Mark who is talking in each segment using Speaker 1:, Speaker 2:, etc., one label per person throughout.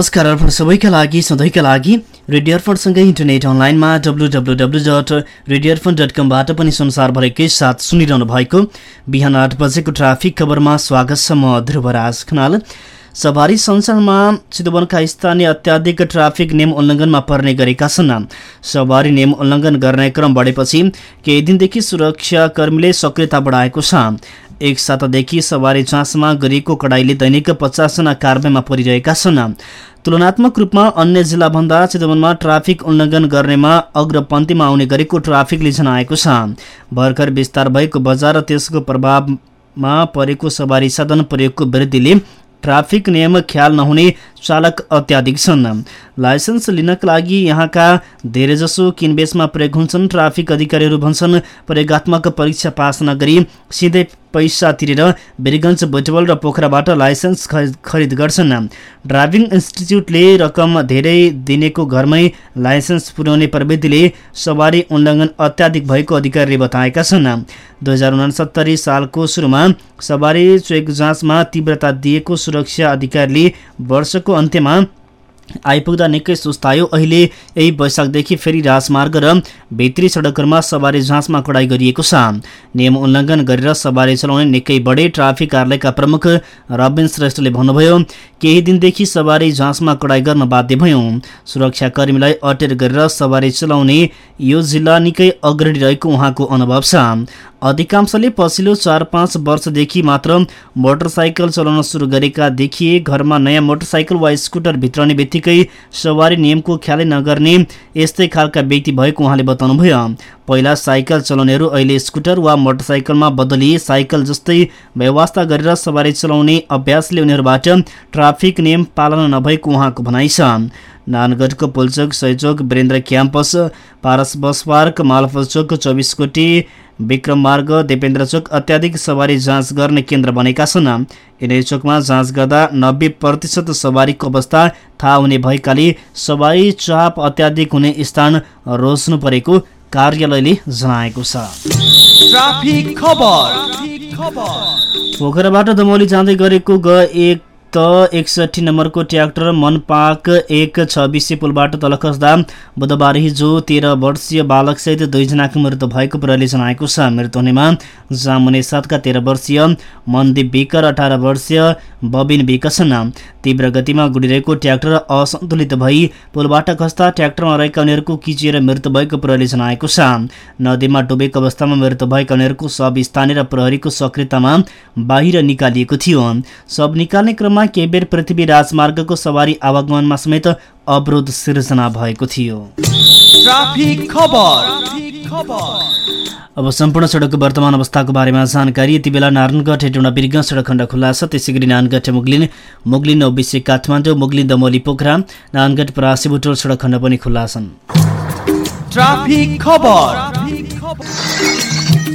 Speaker 1: नमस्कार अर्पण सबैका लागि सधैँका लागि रेडियो अर्पणसँगै इन्टरनेट अनलाइनमा W W W dot radio Arpan dot कमबाट पनि संसारभरिकै साथ सुनिरहनु भएको बिहान आठ बजेको ट्राफिक खबरमा स्वागत छ म ध्रुवराज खनाल। सवारी सञ्चालनमा चितवनका स्थानीय अत्याधिक ट्राफिक नियम उल्लङ्घनमा पर्ने गरेका छन्। सवारी नियम उल्लङ्घन गर्ने क्रम बढेपछि केही दिनदेखि सुरक्षाकर्मीले सक्रियता बढाएको छ। एक सातादेखि सवारी जाँचमा गरिएको कडाइले दैनिक पचासजना कारवाहीमा परिरहेका छन्। तुलनात्मक रूपमा अन्य जिल्लाभन्दा चितवनमा ट्राफिक उल्लङ्घन गर्नेमा अग्रपन्थीमा आउने गरेको ट्राफिकले जनाएको छ। भर्खर विस्तार भएको बजार र त्यसको प्रभावमा परेको सवारी साधन प्रयोगको वृद्धिले ट्राफिक नियम ख्याल नहुने चालक अत्याधिक छन्। लाइसेन्स लिनका लागि यहाँका धेरैजसो किनबेचमा प्रयोग हुन्छन्। ट्राफिक अधिकारीहरू भन्छन् प्रयोगत्मक परीक्षा पास नगरी सिधै पैसा तिरेर वीरगञ्ज बुटवल र पोखराबाट लाइसेन्स खरिद गर्छन्। ड्राइभिङ इन्स्टिच्युटले रकम धेरै दिनेको घरमै लाइसेन्स पुर्याउने प्रविधिले सवारी उल्लङ्घन अत्याधिक भएको अधिकारीले बताएका छन्। दुई हजार उनासत्तरी सालको सुरुमा सवारी चेक जाँचमा तीव्रता दिएको सुरक्षा अधिकारीले वर्षको अन्त्यमा आइपुग्दा निकै सुस्तायो अहिले यही वैशाखदेखि फेरि राजमार्ग र भित्री सडकहरूमा सवारी जाँचमा कडाई गरिएको छ। नियम उल्लङ्घन गरेर सवारी चलाउने निकै बढे ट्राफिक कार्यालयका प्रमुख रबिन श्रेष्ठले भन्नुभयो केही दिनदेखि सवारी जाँचमा कडाई गर्न बाध्य भयौँ। सुरक्षाकर्मीलाई अटेर गरेर सवारी चलाउने यो जिल्ला निकै अग्रणी रहेको उहाँको अनुभव छ। अधिकांशले पछिल्लो चार पाँच वर्षदेखि मात्र मोटरसाइकल चलाउन सुरु गरेका देखिए घरमा नयाँ मोटरसाइकल वा स्कुटर भित्राउने बित्तिकै सवारी नियमको ख्यालै नगर्ने यस्तै खालका व्यक्ति भएको उहाँले बताउनुभयो। पहिला साइकल चलाउनेहरू अहिले स्कुटर वा मोटरसाइकलमा बदली साइकल जस्तै व्यवस्था गरेर सवारी चलाउने अभ्यासले उनीहरूबाट ट्राफिक नियम पालना नभएको उहाँको भनाइ छ। नानगढको Pulchowk सयचोक Birendra campus Paras bus park मालफल चोक चौबिस कोटी विक्रम मार्ग देवेन्द्र चोक अत्याधिक सवारी जाँच गर्ने केन्द्र बनेका छन्। यिनै चोकमा जाँच गर्दा नब्बे प्रतिशत सवारीको अवस्था थाहा हुने भएकाले सवारी चाप अत्याधिक हुने स्थान रोज्नु परेको कार्यालयले जनाएको छ।
Speaker 2: ट्राफिक खबर। खबर
Speaker 1: पोखराबाट दमौली जाँदै गरेको ग एक त एकसठी नम्बरको ट्र्याक्टर मनपाक एक छब्बिसे पुलबाट तल खस्दा बुधबार हिजो तेह्र वर्षीय बालकसहित दुईजनाको मृत्यु भएको प्रहरीले जनाएको छ। मृत्यु हुनेमा जामुने सातका तेह्र वर्षीय मनदीप बिकर अठार वर्षीय बबिन छन् तीव्र गतिमा गुडिरहेको ट्र्याक्टर असन्तुलित भई पुलबाट खस्दा ट्र्याक्टरमा रहेका उनीहरूको किचिएर मृत्यु भएको प्रहरीले जनाएको छ। नदीमा डुबेको अवस्थामा मृत्यु भएका उनीहरूको सब स्थानीय र प्रहरीको सक्रियतामा बाहिर निकालिएको थियो। सब निकाल्ने क्रममा केही बेर पृथ्वी राजमार्गको सवारी आवागमनमा समेत अवरोध सिर्जना भएको थियो।
Speaker 2: ट्राफिक खबर। खबर
Speaker 1: अब सम्पूर्ण सडकको वर्तमान अवस्थाको बारेमा जानकारी। यति बेला नारायणगढ हेटौँडा बिर्ग सडक खण्ड खुल्ला छ। त्यसै गरी नानगढ मुगलिन मुगलिन ओबिसी काठमाडौँ मुगलिन दमोली पोखरा नानगढ परासी बुटोल सडक खण्ड पनि खुल्ला छन्।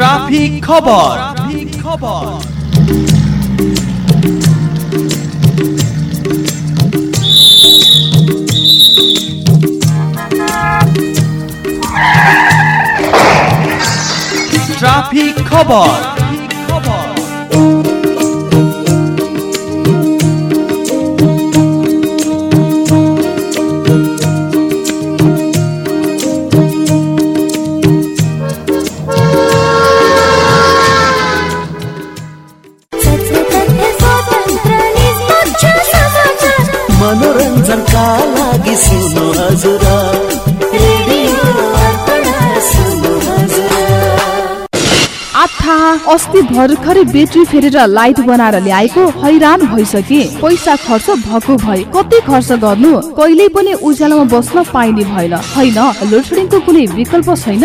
Speaker 2: ट्राफिक खबर खबर ट्राफिक खबर
Speaker 3: अस्ति भर्खरै ब्याट्री फेरेर लाइट बनाएर ल्याएको हैरान भइसके। पैसा खर्च भएको भए कति खर्च गर्नु? कहिल्यै पनि उज्यालोमा बस्न पाइने भएन। होइन लोडसेडिङको कुनै विकल्प छैन।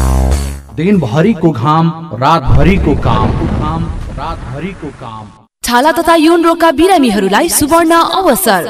Speaker 2: दिनभरिको घाम रातभरिको काम। घाम रातभरिको काम
Speaker 4: छाला तथा यौन रोगका बिरामीहरूलाई सुवर्ण अवसर।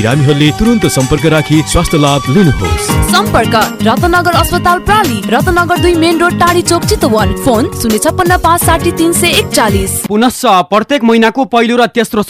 Speaker 5: बिरामीहरूले तुरन्त सम्पर्क राखी स्वास्थ्य लाभ लिनुहोस्।
Speaker 4: सम्पर्क रत्नगर अस्पताल प्राली रत्नगर दुई मेन रोड टाढी चोक चितवन। फोन शून्य छप्पन्न पाँच साठी तिन सय एकचालिस।
Speaker 6: पुनश्च प्रत्येक महिनाको पहिलो र तेस्रो